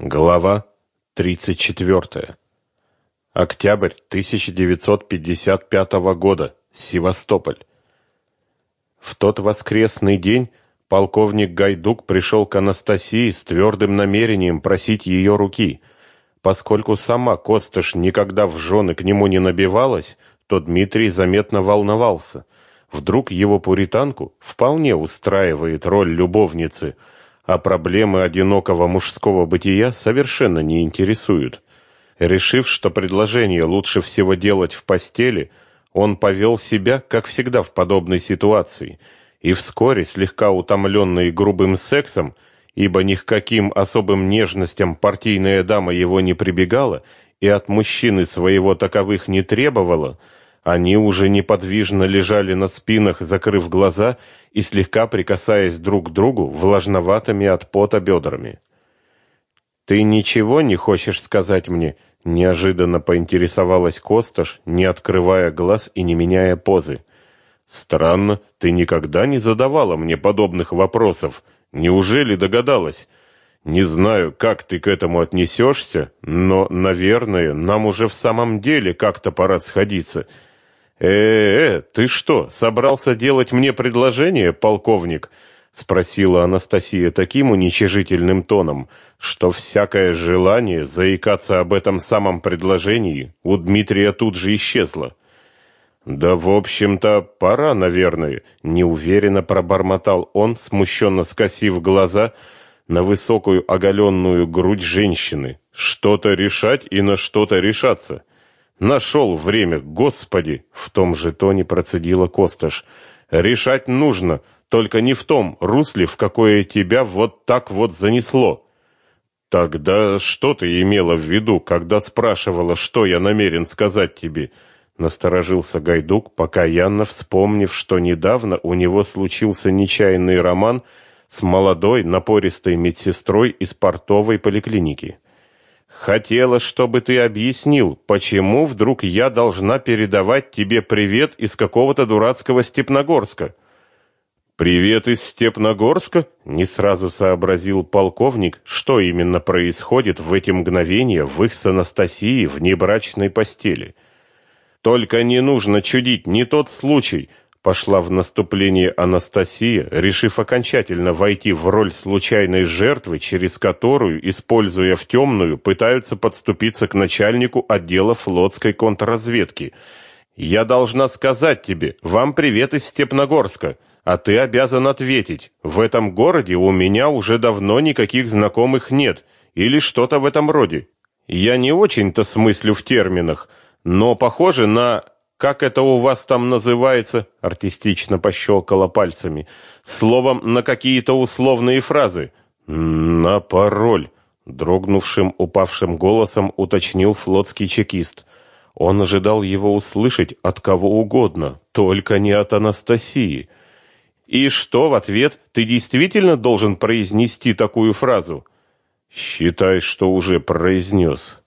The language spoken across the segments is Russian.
Глава 34. Октябрь 1955 года. Севастополь. В тот воскресный день полковник Гайдук пришел к Анастасии с твердым намерением просить ее руки. Поскольку сама Костыш никогда в жены к нему не набивалась, то Дмитрий заметно волновался. Вдруг его пуританку вполне устраивает роль любовницы – а проблемы одинокого мужского бытия совершенно не интересуют. Решив, что предложение лучше всего делать в постели, он повел себя, как всегда в подобной ситуации, и вскоре, слегка утомленный грубым сексом, ибо ни к каким особым нежностям партийная дама его не прибегала и от мужчины своего таковых не требовала, они уже неподвижно лежали на спинах, закрыв глаза и слегка прикасаясь друг к другу влажноватыми от пота бедрами. «Ты ничего не хочешь сказать мне?» — неожиданно поинтересовалась Косташ, не открывая глаз и не меняя позы. «Странно, ты никогда не задавала мне подобных вопросов. Неужели догадалась?» Не знаю, как ты к этому отнесешься, но, наверное, нам уже в самом деле как-то пора сходиться. «Э-э, ты что, собрался делать мне предложение, полковник?» — спросила Анастасия таким уничижительным тоном, что всякое желание заикаться об этом самом предложении у Дмитрия тут же исчезло. «Да, в общем-то, пора, наверное», — неуверенно пробормотал он, смущенно скосив глаза на высокую оголенную грудь женщины. «Что-то решать и на что-то решаться». Нашел время, господи, в том же тоне процедила Косташ. Решать нужно, только не в том русле, в какое тебя вот так вот занесло. Тогда что ты имела в виду, когда спрашивала, что я намерен сказать тебе? Насторожился Гайдук, покаянно вспомнив, что недавно у него случился нечаянный роман с молодой напористой медсестрой из портовой поликлиники. Хотела, чтобы ты объяснил, почему вдруг я должна передавать тебе привет из какого-то дурацкого Степногорска. Привет из Степногорска? Не сразу сообразил полковник, что именно происходит в эти мгновения в их с Анастасией внебрачной постели. Только не нужно чудить, не тот случай, пошла в наступление Анастасия, решив окончательно войти в роль случайной жертвы, через которую, используя в темную, пытаются подступиться к начальнику отдела флотской контрразведки. Я должна сказать тебе: "Вам привет из Степногорска", а ты обязан ответить: "В этом городе у меня уже давно никаких знакомых нет" или что-то в этом роде. Я не очень-то смыслю в терминах, но похоже на как это у вас там называется? артистично пощелкала пальцами. Словом, на какие-то условные фразы. На пароль, дрогнувшим, упавшим голосом уточнил флотский чекист. Он ожидал его услышать от кого угодно, только не от Анастасии. И что в ответ? Ты действительно должен произнести такую фразу? Считай, что уже произнес.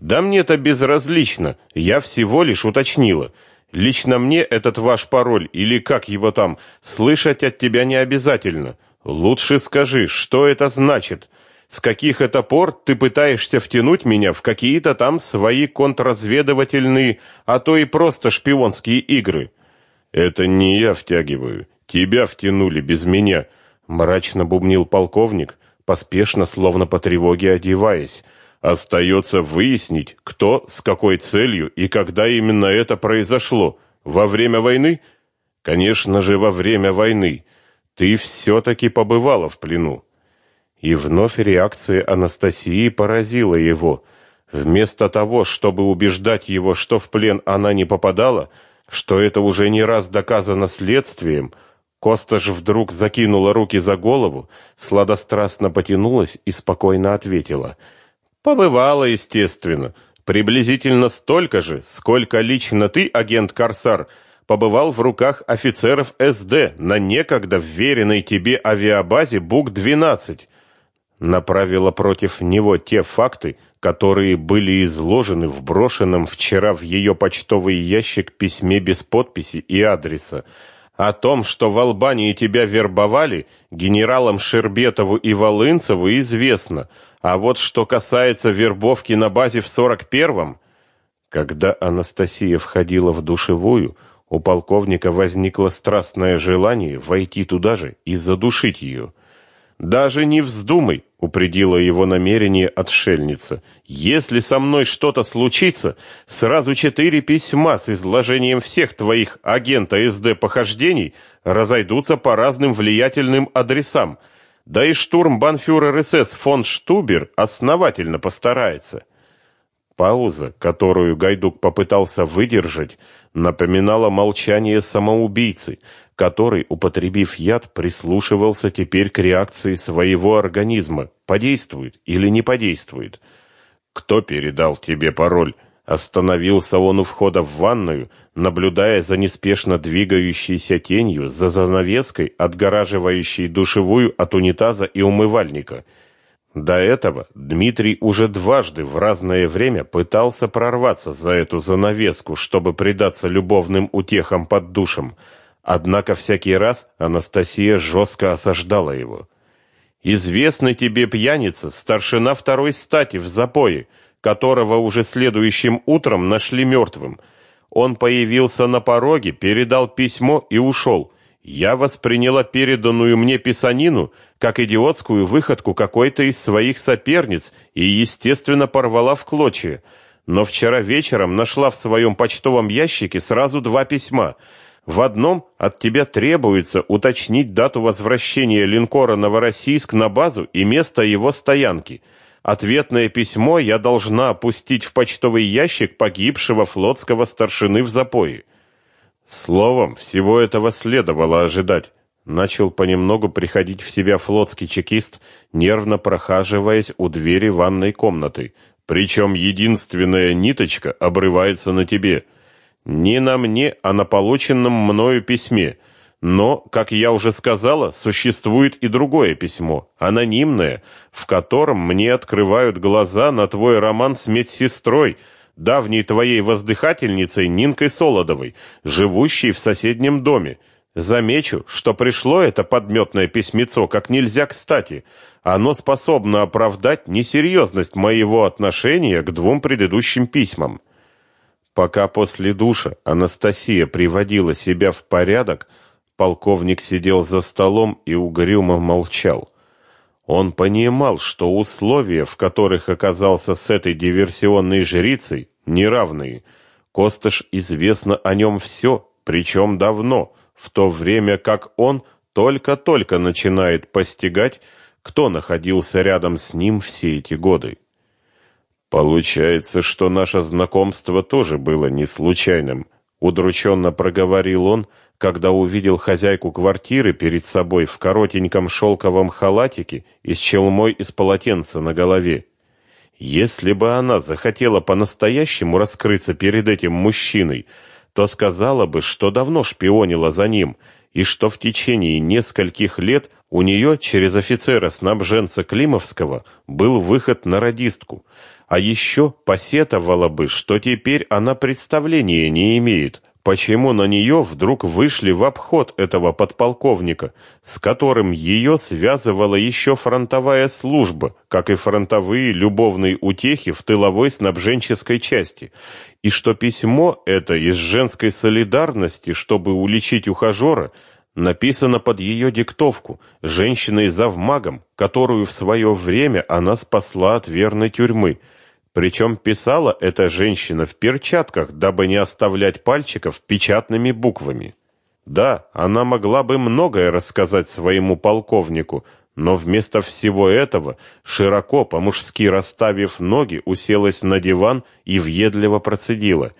Да мне это безразлично. Я всего лишь уточнила. Лично мне этот ваш пароль или как его там слышать от тебя не обязательно. Лучше скажи, что это значит? С каких это пор ты пытаешься втянуть меня в какие-то там свои контрразведывательные, а то и просто шпионские игры? Это не я втягиваю. Тебя втянули без меня, мрачно бубнил полковник, поспешно, словно по тревоге одеваясь. Остается выяснить, кто, с какой целью и когда именно это произошло. Во время войны? Конечно же, во время войны. Ты все-таки побывала в плену. И вновь реакция Анастасии поразила его. Вместо того, чтобы убеждать его, что в плен она не попадала, что это уже не раз доказано следствием, Косташ вдруг закинула руки за голову, сладострастно потянулась и спокойно ответила — Побывала, естественно, приблизительно столько же, сколько лично ты, агент Корсар, побывал в руках офицеров СД на некогда вверенной тебе авиабазе Бук-12. Направила против него те факты, которые были изложены в брошенном вчера в ее почтовый ящик письме без подписи и адреса. О том, что в Албании тебя вербовали, генералам Шербетову и Волынцеву известно – А вот что касается вербовки на базе в 41-м, когда Анастасия входила в душевую, у полковника возникло страстное желание войти туда же и задушить ее. Даже не вздумай, упредила его намерение отшельница. Если со мной что-то случится, сразу четыре письма с изложением всех твоих агента СД похождений разойдутся по разным влиятельным адресам. Да и штурмбанфюрер СС фон Штубер основательно постарается. Пауза, которую Гайдук попытался выдержать, напоминала молчание самоубийцы, который, употребив яд, прислушивался теперь к реакции своего организма, подействует или не подействует. «Кто передал тебе пароль?» Остановился он у входа в ванную, наблюдая за неспешно двигающейся тенью за занавеской, отгораживающей душевую от унитаза и умывальника – до этого Дмитрий уже дважды в разное время пытался прорваться за эту занавеску, чтобы предаться любовным утехам под душем. Однако всякий раз Анастасия жестко осаждала его. «Известный тебе пьяница, старшина второй стати в запое, которого уже следующим утром нашли мертвым. Он появился на пороге, передал письмо и ушел. Я восприняла переданную мне писанину как идиотскую выходку какой-то из своих соперниц и, естественно, порвала в клочья. Но вчера вечером нашла в своем почтовом ящике сразу два письма. В одном от тебя требуется уточнить дату возвращения линкора «Новороссийск» на базу и место его стоянки. Ответное письмо я должна опустить в почтовый ящик погибшего флотского старшины в запое. Словом, всего этого следовало ожидать. Начал понемногу приходить в себя флотский чекист, нервно прохаживаясь у двери ванной комнаты. Причем единственная ниточка обрывается на тебе. Не на мне, а на полученном мною письме. Но, как я уже сказала, существует и другое письмо, анонимное, в котором мне открывают глаза на твой роман с медсестрой – давней твоей воздыхательницей Нинкой Солодовой, живущей в соседнем доме. Замечу, что пришло это подметное письмецо как нельзя кстати. Оно способно оправдать несерьезность моего отношения к двум предыдущим письмам. Пока после душа Анастасия приводила себя в порядок, полковник сидел за столом и угрюмо молчал. Он понимал, что условия, в которых оказался с этой диверсионной жрицей, неравные. Косташ известно о нем все, причем давно, в то время как он только-только начинает постигать, кто находился рядом с ним все эти годы. Получается, что наше знакомство тоже было не случайным, удрученно проговорил он, когда увидел хозяйку квартиры перед собой в коротеньком шелковом халатике и с челмой из полотенца на голове. Если бы она захотела по-настоящему раскрыться перед этим мужчиной, то сказала бы, что давно шпионила за ним и что в течение нескольких лет у нее через офицера-снабженца Климовского был выход на радистку, а еще посетовала бы, что теперь она представления не имеет, почему на нее вдруг вышли в обход этого подполковника, с которым ее связывала еще фронтовая служба, как и фронтовые любовные утехи в тыловой снабженческой части, и что письмо это из женской солидарности, чтобы уличить ухажера, написано под ее диктовку, женщиной завмагом, которую в свое время она спасла от верной тюрьмы – причем писала эта женщина в перчатках, дабы не оставлять пальчиков печатными буквами. Да, она могла бы многое рассказать своему полковнику, но вместо всего этого, широко по-мужски расставив ноги, уселась на диван и въедливо процедила.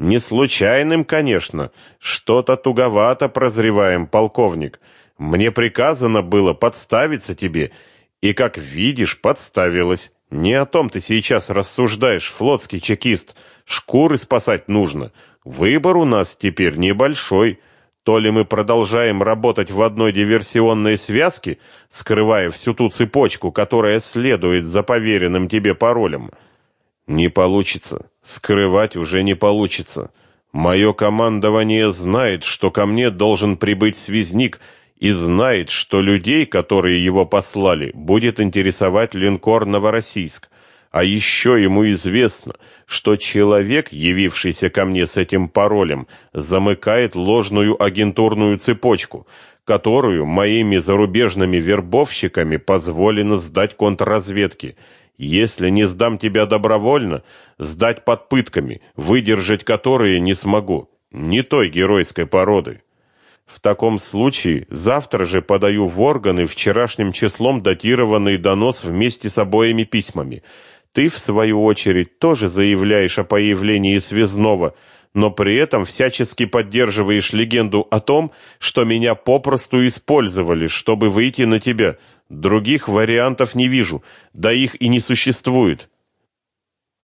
«Не случайным, конечно. Что-то туговато прозреваем, полковник. Мне приказано было подставиться тебе, и, как видишь, подставилась. Не о том ты сейчас рассуждаешь, флотский чекист. Шкуры спасать нужно. Выбор у нас теперь небольшой. То ли мы продолжаем работать в одной диверсионной связке, скрывая всю ту цепочку, которая следует за поверенным тебе паролем. Не получится. Скрывать уже не получится. Мое командование знает, что ко мне должен прибыть связник, и знает, что людей, которые его послали, будет интересовать линкор «Новороссийск». А еще ему известно, что человек, явившийся ко мне с этим паролем, замыкает ложную агентурную цепочку, которую моими зарубежными вербовщиками позволено сдать контрразведке. Если не сдам тебя добровольно, сдать под пытками, выдержать которые не смогу. Не той геройской породы. В таком случае завтра же подаю в органы вчерашним числом датированный донос вместе с обоими письмами. Ты, в свою очередь, тоже заявляешь о появлении связного – но при этом всячески поддерживаешь легенду о том, что меня попросту использовали, чтобы выйти на тебя. Других вариантов не вижу, да их и не существует.